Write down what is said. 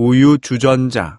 우유 주전자.